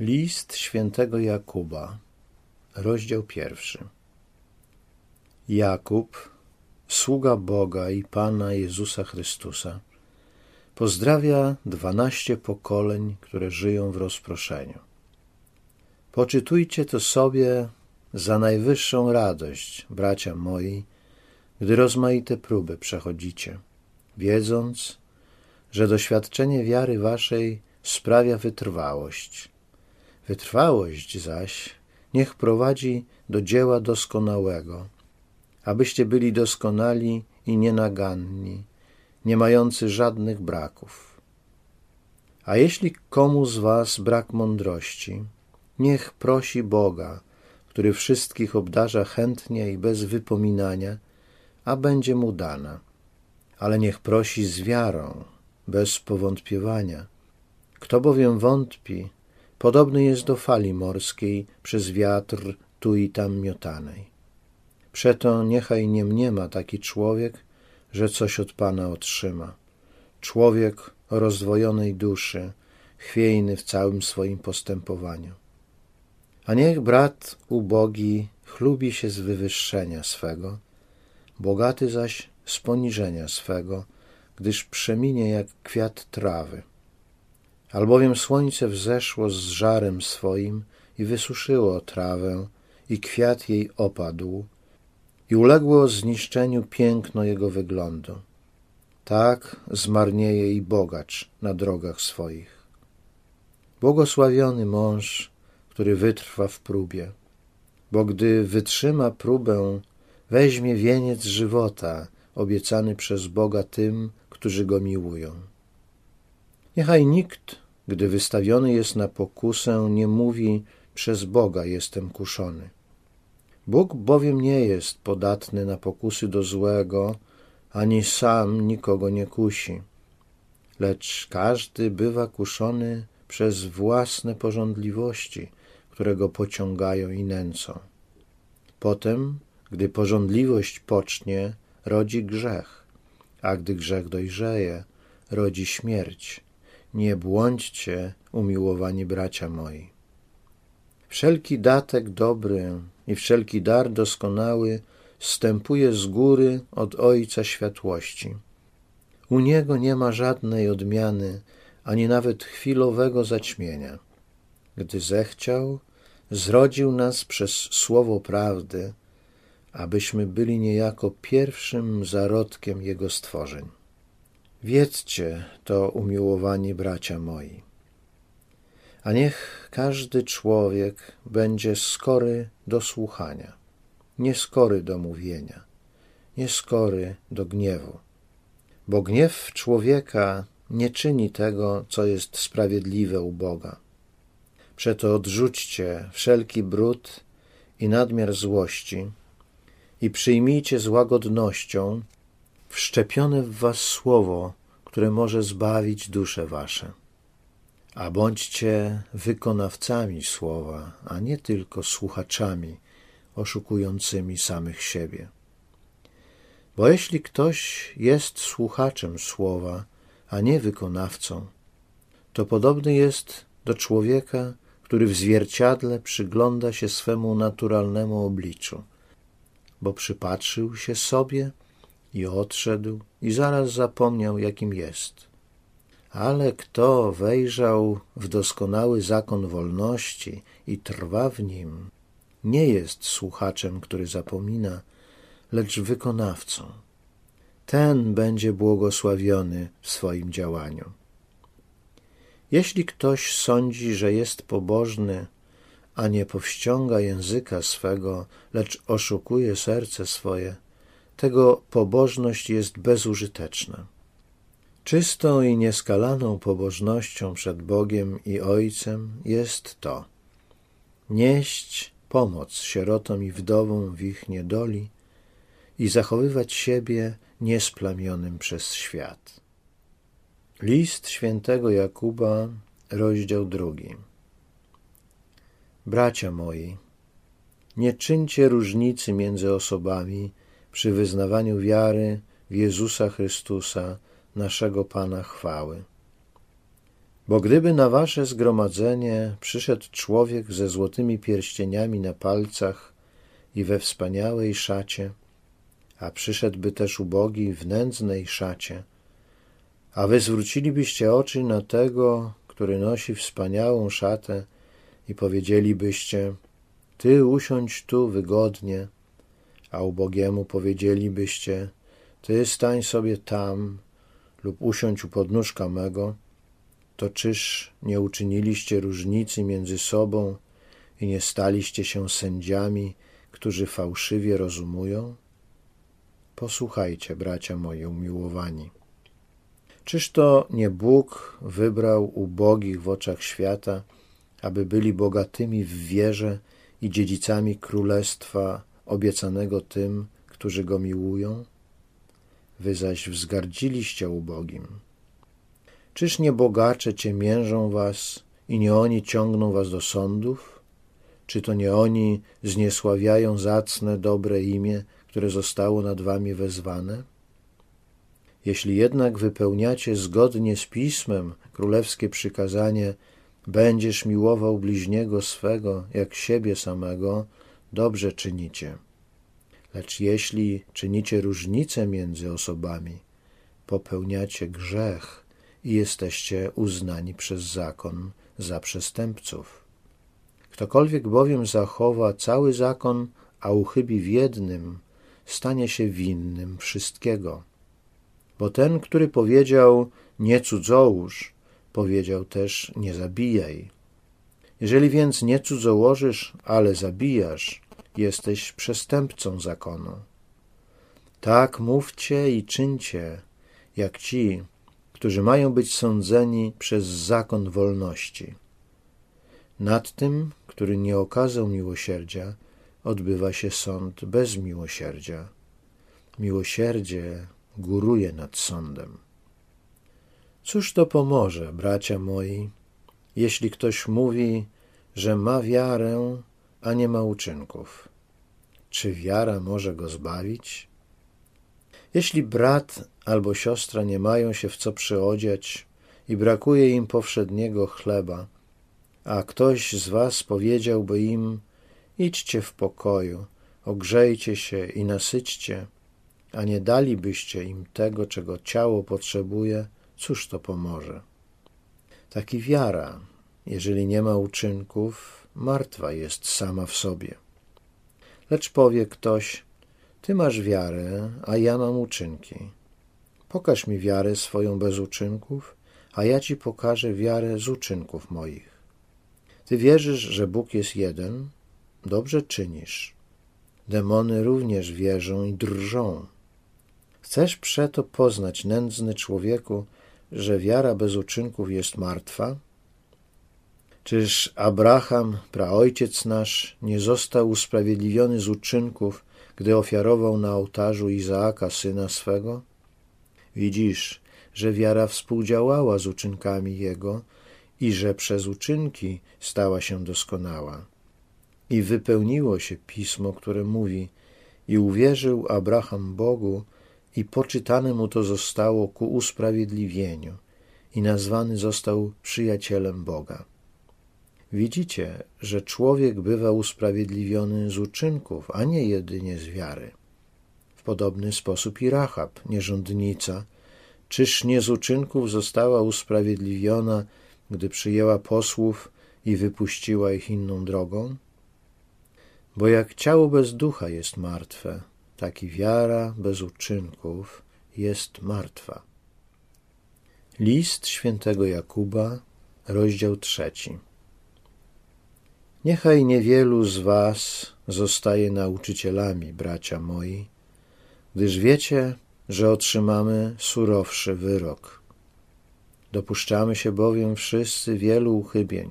List świętego Jakuba, rozdział pierwszy. Jakub, sługa Boga i Pana Jezusa Chrystusa, pozdrawia dwanaście pokoleń, które żyją w rozproszeniu. Poczytujcie to sobie za najwyższą radość, bracia moi, gdy rozmaite próby przechodzicie, wiedząc, że doświadczenie wiary waszej sprawia wytrwałość Wytrwałość zaś niech prowadzi do dzieła doskonałego, abyście byli doskonali i nienaganni, nie mający żadnych braków. A jeśli komu z was brak mądrości, niech prosi Boga, który wszystkich obdarza chętnie i bez wypominania, a będzie mu dana. Ale niech prosi z wiarą, bez powątpiewania. Kto bowiem wątpi, Podobny jest do fali morskiej przez wiatr tu i tam miotanej. Przeto niechaj nie mniema taki człowiek, że coś od Pana otrzyma. Człowiek o rozdwojonej duszy, chwiejny w całym swoim postępowaniu. A niech brat ubogi chlubi się z wywyższenia swego, bogaty zaś z poniżenia swego, gdyż przeminie jak kwiat trawy. Albowiem słońce wzeszło z żarem swoim i wysuszyło trawę, i kwiat jej opadł, i uległo zniszczeniu piękno jego wyglądu. Tak zmarnieje i bogacz na drogach swoich. Błogosławiony mąż, który wytrwa w próbie, bo gdy wytrzyma próbę, weźmie wieniec żywota obiecany przez Boga tym, którzy go miłują. Niechaj nikt, gdy wystawiony jest na pokusę, nie mówi przez Boga jestem kuszony. Bóg bowiem nie jest podatny na pokusy do złego, ani sam nikogo nie kusi, lecz każdy bywa kuszony przez własne porządliwości, które go pociągają i nęcą. Potem, gdy porządliwość pocznie, rodzi grzech, a gdy grzech dojrzeje, rodzi śmierć. Nie błądźcie, umiłowani bracia moi. Wszelki datek dobry i wszelki dar doskonały stępuje z góry od Ojca Światłości. U Niego nie ma żadnej odmiany, ani nawet chwilowego zaćmienia. Gdy zechciał, zrodził nas przez słowo prawdy, abyśmy byli niejako pierwszym zarodkiem Jego stworzeń. Wiedzcie to, umiłowani bracia moi. A niech każdy człowiek będzie skory do słuchania, nieskory do mówienia, nieskory do gniewu. Bo gniew człowieka nie czyni tego, co jest sprawiedliwe u Boga. Przeto odrzućcie wszelki brud i nadmiar złości i przyjmijcie z łagodnością wszczepione w was słowo, które może zbawić dusze wasze. A bądźcie wykonawcami słowa, a nie tylko słuchaczami oszukującymi samych siebie. Bo jeśli ktoś jest słuchaczem słowa, a nie wykonawcą, to podobny jest do człowieka, który w zwierciadle przygląda się swemu naturalnemu obliczu, bo przypatrzył się sobie i odszedł i zaraz zapomniał, jakim jest. Ale kto wejrzał w doskonały zakon wolności i trwa w nim, nie jest słuchaczem, który zapomina, lecz wykonawcą. Ten będzie błogosławiony w swoim działaniu. Jeśli ktoś sądzi, że jest pobożny, a nie powściąga języka swego, lecz oszukuje serce swoje, tego pobożność jest bezużyteczna. Czystą i nieskalaną pobożnością przed Bogiem i Ojcem jest to nieść pomoc sierotom i wdowom w ich niedoli i zachowywać siebie niesplamionym przez świat. List świętego Jakuba, rozdział drugi. Bracia moi, nie czyńcie różnicy między osobami, przy wyznawaniu wiary w Jezusa Chrystusa, naszego Pana chwały. Bo gdyby na wasze zgromadzenie przyszedł człowiek ze złotymi pierścieniami na palcach i we wspaniałej szacie, a przyszedłby też ubogi w nędznej szacie, a wy zwrócilibyście oczy na tego, który nosi wspaniałą szatę i powiedzielibyście, ty usiądź tu wygodnie, a ubogiemu powiedzielibyście, ty stań sobie tam lub usiądź u podnóżka mego, to czyż nie uczyniliście różnicy między sobą i nie staliście się sędziami, którzy fałszywie rozumują? Posłuchajcie, bracia moi umiłowani. Czyż to nie Bóg wybrał ubogich w oczach świata, aby byli bogatymi w wierze i dziedzicami królestwa obiecanego tym, którzy go miłują? Wy zaś wzgardziliście ubogim. Czyż nie bogacze ciemiężą was i nie oni ciągną was do sądów? Czy to nie oni zniesławiają zacne, dobre imię, które zostało nad wami wezwane? Jeśli jednak wypełniacie zgodnie z pismem królewskie przykazanie, będziesz miłował bliźniego swego jak siebie samego, dobrze czynicie. Lecz jeśli czynicie różnicę między osobami, popełniacie grzech i jesteście uznani przez zakon za przestępców. Ktokolwiek bowiem zachowa cały zakon, a uchybi w jednym, stanie się winnym wszystkiego. Bo ten, który powiedział nie cudzołóż, powiedział też nie zabijaj. Jeżeli więc nie cudzołożysz, ale zabijasz, jesteś przestępcą zakonu. Tak mówcie i czyńcie, jak ci, którzy mają być sądzeni przez zakon wolności. Nad tym, który nie okazał miłosierdzia, odbywa się sąd bez miłosierdzia. Miłosierdzie góruje nad sądem. Cóż to pomoże, bracia moi, jeśli ktoś mówi, że ma wiarę, a nie ma uczynków? Czy wiara może go zbawić? Jeśli brat albo siostra nie mają się w co przyodziać i brakuje im powszedniego chleba, a ktoś z was powiedziałby im: Idźcie w pokoju, ogrzejcie się i nasyćcie, a nie dalibyście im tego, czego ciało potrzebuje, cóż to pomoże? Taki wiara, jeżeli nie ma uczynków, martwa jest sama w sobie. Lecz powie ktoś: Ty masz wiarę, a ja mam uczynki. Pokaż mi wiarę swoją bez uczynków, a ja ci pokażę wiarę z uczynków moich. Ty wierzysz, że Bóg jest jeden? Dobrze czynisz. Demony również wierzą i drżą. Chcesz przeto poznać, nędzny człowieku, że wiara bez uczynków jest martwa? Czyż Abraham, praojciec nasz, nie został usprawiedliwiony z uczynków, gdy ofiarował na ołtarzu Izaaka syna swego? Widzisz, że wiara współdziałała z uczynkami jego i że przez uczynki stała się doskonała. I wypełniło się pismo, które mówi: I uwierzył Abraham Bogu, i poczytane mu to zostało ku usprawiedliwieniu, i nazwany został przyjacielem Boga. Widzicie, że człowiek bywa usprawiedliwiony z uczynków, a nie jedynie z wiary. W podobny sposób i Rahab, nierządnica, czyż nie z uczynków została usprawiedliwiona, gdy przyjęła posłów i wypuściła ich inną drogą? Bo jak ciało bez ducha jest martwe, tak i wiara bez uczynków jest martwa. List świętego Jakuba, rozdział trzeci. Niechaj niewielu z was zostaje nauczycielami, bracia moi, gdyż wiecie, że otrzymamy surowszy wyrok. Dopuszczamy się bowiem wszyscy wielu uchybień.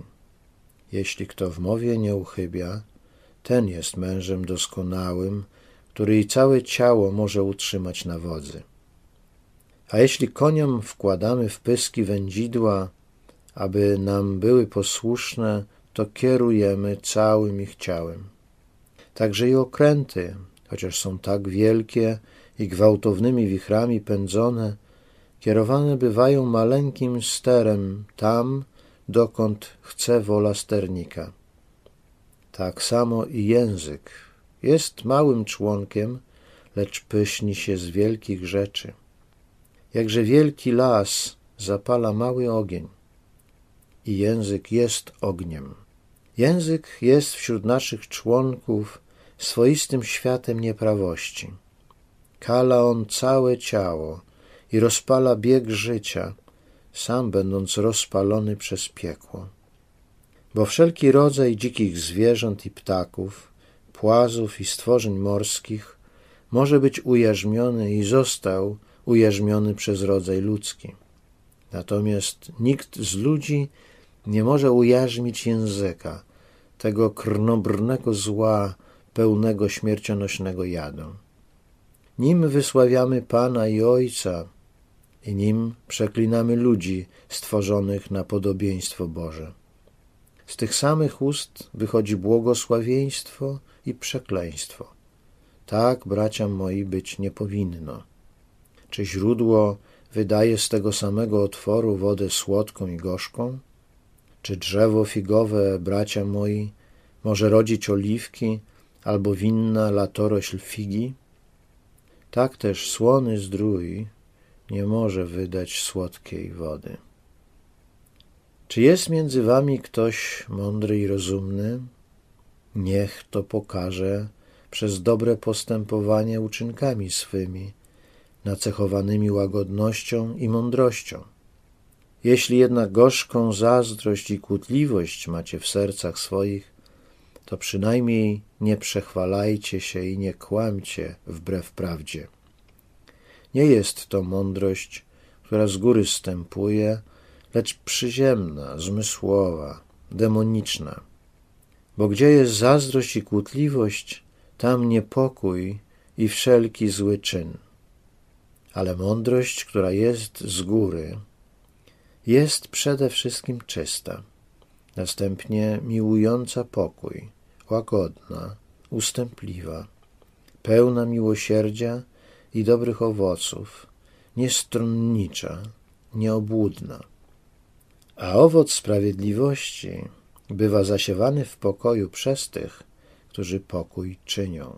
Jeśli kto w mowie nie uchybia, ten jest mężem doskonałym, który i całe ciało może utrzymać na wodzy. A jeśli koniom wkładamy w pyski wędzidła, aby nam były posłuszne, to kierujemy całym ich ciałem. Także i okręty, chociaż są tak wielkie i gwałtownymi wichrami pędzone, kierowane bywają maleńkim sterem tam, dokąd chce wola sternika. Tak samo i język jest małym członkiem, lecz pyszni się z wielkich rzeczy. Jakże wielki las zapala mały ogień i język jest ogniem. Język jest wśród naszych członków swoistym światem nieprawości. Kala on całe ciało i rozpala bieg życia, sam będąc rozpalony przez piekło. Bo wszelki rodzaj dzikich zwierząt i ptaków, płazów i stworzeń morskich może być ujarzmiony i został ujarzmiony przez rodzaj ludzki. Natomiast nikt z ludzi nie może ujarzmić języka, tego krnobrnego zła, pełnego śmiercionośnego jadu. Nim wysławiamy Pana i Ojca i nim przeklinamy ludzi stworzonych na podobieństwo Boże. Z tych samych ust wychodzi błogosławieństwo i przekleństwo. Tak, bracia moi, być nie powinno. Czy źródło wydaje z tego samego otworu wodę słodką i gorzką? Czy drzewo figowe, bracia moi, może rodzić oliwki, albo winna latorośl figi? Tak też słony zdrój nie może wydać słodkiej wody. Czy jest między wami ktoś mądry i rozumny? Niech to pokaże przez dobre postępowanie uczynkami swymi, nacechowanymi łagodnością i mądrością. Jeśli jednak gorzką zazdrość i kłótliwość macie w sercach swoich, to przynajmniej nie przechwalajcie się i nie kłamcie wbrew prawdzie. Nie jest to mądrość, która z góry stępuje, lecz przyziemna, zmysłowa, demoniczna. Bo gdzie jest zazdrość i kłótliwość, tam niepokój i wszelki zły czyn. Ale mądrość, która jest z góry, jest przede wszystkim czysta, następnie miłująca pokój, łagodna, ustępliwa, pełna miłosierdzia i dobrych owoców, niestronnicza, nieobłudna. A owoc sprawiedliwości bywa zasiewany w pokoju przez tych, którzy pokój czynią.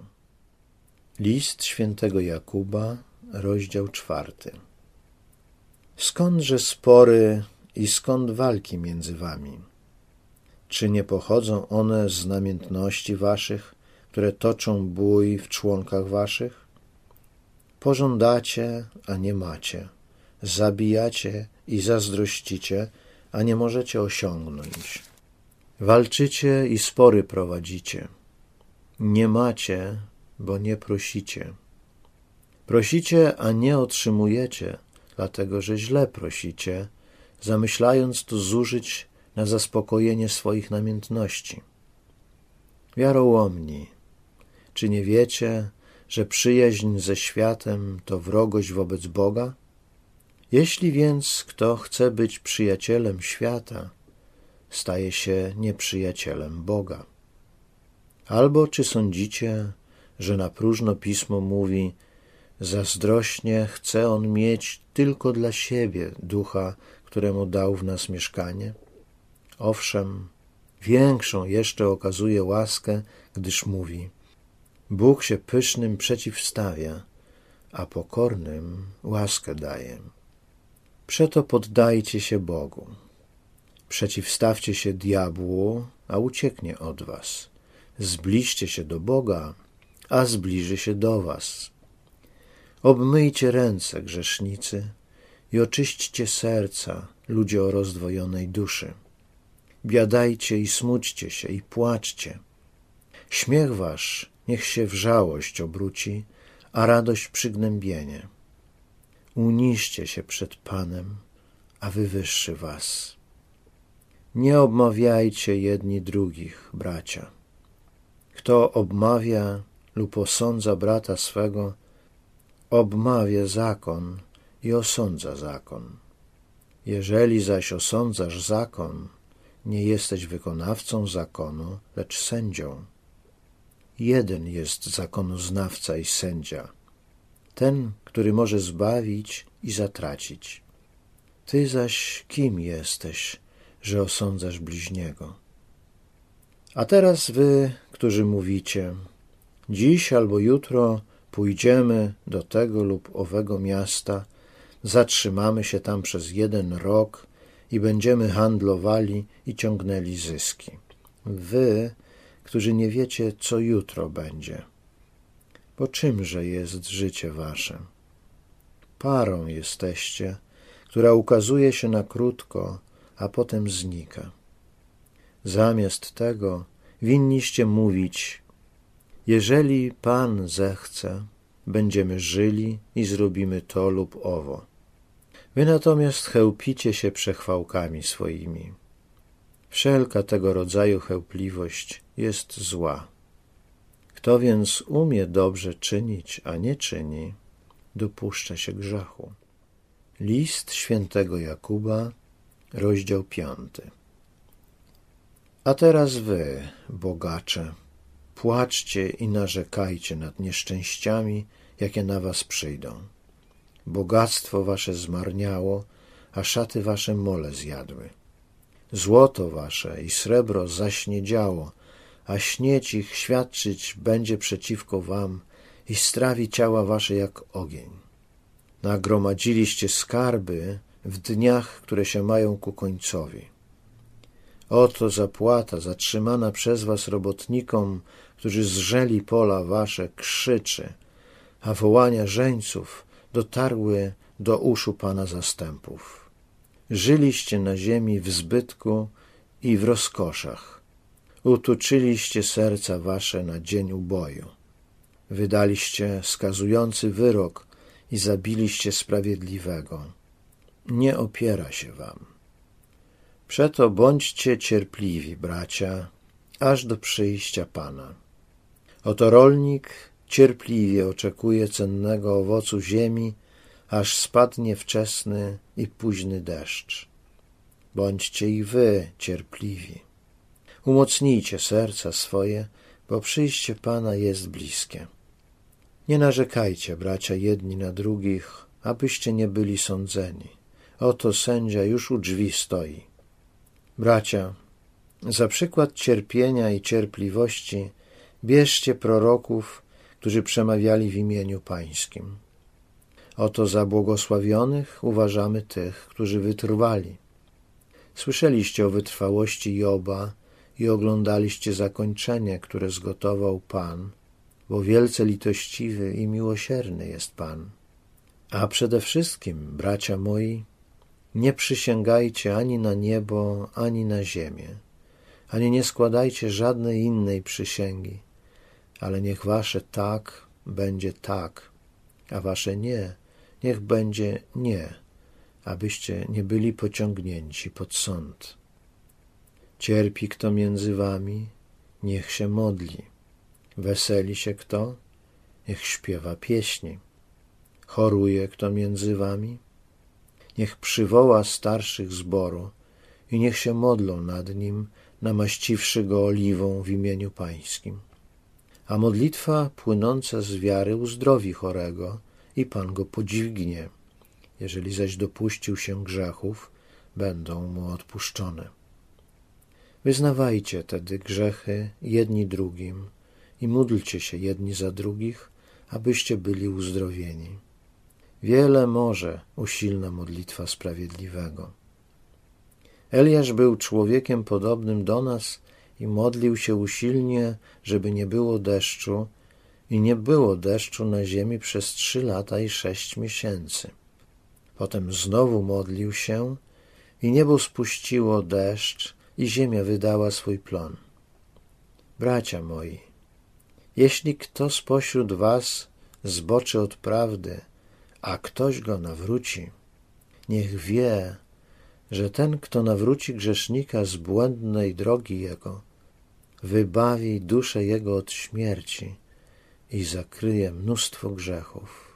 List świętego Jakuba, rozdział czwarty. Skądże spory i skąd walki między wami? Czy nie pochodzą one z namiętności waszych, które toczą bój w członkach waszych? Pożądacie, a nie macie. Zabijacie i zazdrościcie, a nie możecie osiągnąć. Walczycie i spory prowadzicie. Nie macie, bo nie prosicie. Prosicie, a nie otrzymujecie, dlatego że źle prosicie, zamyślając to zużyć na zaspokojenie swoich namiętności. Wiarołomni, czy nie wiecie, że przyjaźń ze światem to wrogość wobec Boga? Jeśli więc kto chce być przyjacielem świata, staje się nieprzyjacielem Boga. Albo czy sądzicie, że na próżno pismo mówi, zazdrośnie chce on mieć tylko dla siebie ducha, któremu dał w nas mieszkanie? Owszem, większą jeszcze okazuje łaskę, gdyż mówi: Bóg się pysznym przeciwstawia, a pokornym łaskę daje. Przeto poddajcie się Bogu. Przeciwstawcie się diabłu, a ucieknie od was. Zbliżcie się do Boga, a zbliży się do was. Obmyjcie ręce, grzesznicy, i oczyśćcie serca, ludzie o rozdwojonej duszy. Biadajcie i smućcie się i płaczcie. Śmiech wasz niech się w żałość obróci, a radość przygnębienie. Uniszcie się przed Panem, a wywyższy was. Nie obmawiajcie jedni drugich, bracia. Kto obmawia lub osądza brata swego, obmawia zakon i osądza zakon. Jeżeli zaś osądzasz zakon, nie jesteś wykonawcą zakonu, lecz sędzią. Jeden jest zakonoznawca i sędzia, ten, który może zbawić i zatracić. Ty zaś kim jesteś, że osądzasz bliźniego? A teraz wy, którzy mówicie, dziś albo jutro pójdziemy do tego lub owego miasta, zatrzymamy się tam przez jeden rok i będziemy handlowali i ciągnęli zyski. Wy, którzy nie wiecie, co jutro będzie. Bo czymże jest życie wasze? Parą jesteście, która ukazuje się na krótko, a potem znika. Zamiast tego winniście mówić: Jeżeli Pan zechce, będziemy żyli i zrobimy to lub owo. Wy natomiast chełpicie się przechwałkami swoimi. Wszelka tego rodzaju chełpliwość jest zła. Kto więc umie dobrze czynić, a nie czyni, dopuszcza się grzechu. List świętego Jakuba, rozdział piąty. A teraz wy, bogacze, płaczcie i narzekajcie nad nieszczęściami, jakie na was przyjdą. Bogactwo wasze zmarniało, a szaty wasze mole zjadły. Złoto wasze i srebro zaśniedziało, a śnieć ich świadczyć będzie przeciwko wam i strawi ciała wasze jak ogień. Nagromadziliście skarby w dniach, które się mają ku końcowi. Oto zapłata zatrzymana przez was robotnikom, którzy zrzeli pola wasze, krzyczy, a wołania żeńców dotarły do uszu Pana zastępów. Żyliście na ziemi w zbytku i w rozkoszach. Utuczyliście serca wasze na dzień uboju. Wydaliście skazujący wyrok i zabiliście sprawiedliwego. Nie opiera się wam. Przeto bądźcie cierpliwi, bracia, aż do przyjścia Pana. Oto rolnik cierpliwie oczekuje cennego owocu ziemi, aż spadnie wczesny i późny deszcz. Bądźcie i wy cierpliwi. Umocnijcie serca swoje, bo przyjście Pana jest bliskie. Nie narzekajcie, bracia, jedni na drugich, abyście nie byli sądzeni. Oto sędzia już u drzwi stoi. Bracia, za przykład cierpienia i cierpliwości bierzcie proroków, którzy przemawiali w imieniu Pańskim. Oto za błogosławionych uważamy tych, którzy wytrwali. Słyszeliście o wytrwałości Joba i oglądaliście zakończenie, które zgotował Pan, bo wielce litościwy i miłosierny jest Pan. A przede wszystkim, bracia moi, nie przysięgajcie ani na niebo, ani na ziemię, ani nie składajcie żadnej innej przysięgi, ale niech wasze tak będzie tak, a wasze nie, niech będzie nie, abyście nie byli pociągnięci pod sąd. Cierpi kto między wami, niech się modli. Weseli się kto, niech śpiewa pieśni. Choruje kto między wami, niech przywoła starszych zboru i niech się modlą nad nim, namaściwszy go oliwą w imieniu Pańskim. A modlitwa płynąca z wiary uzdrowi chorego i Pan go podźwignie. Jeżeli zaś dopuścił się grzechów, będą mu odpuszczone. Wyznawajcie tedy grzechy jedni drugim i módlcie się jedni za drugich, abyście byli uzdrowieni. Wiele może usilna modlitwa sprawiedliwego. Eliasz był człowiekiem podobnym do nas i modlił się usilnie, żeby nie było deszczu, i nie było deszczu na ziemi przez trzy lata i sześć miesięcy. Potem znowu modlił się i niebo spuściło deszcz i ziemia wydała swój plon. Bracia moi, jeśli kto spośród was zboczy od prawdy, a ktoś go nawróci, niech wie, że ten, kto nawróci grzesznika z błędnej drogi jego, wybawi duszę jego od śmierci i zakryje mnóstwo grzechów.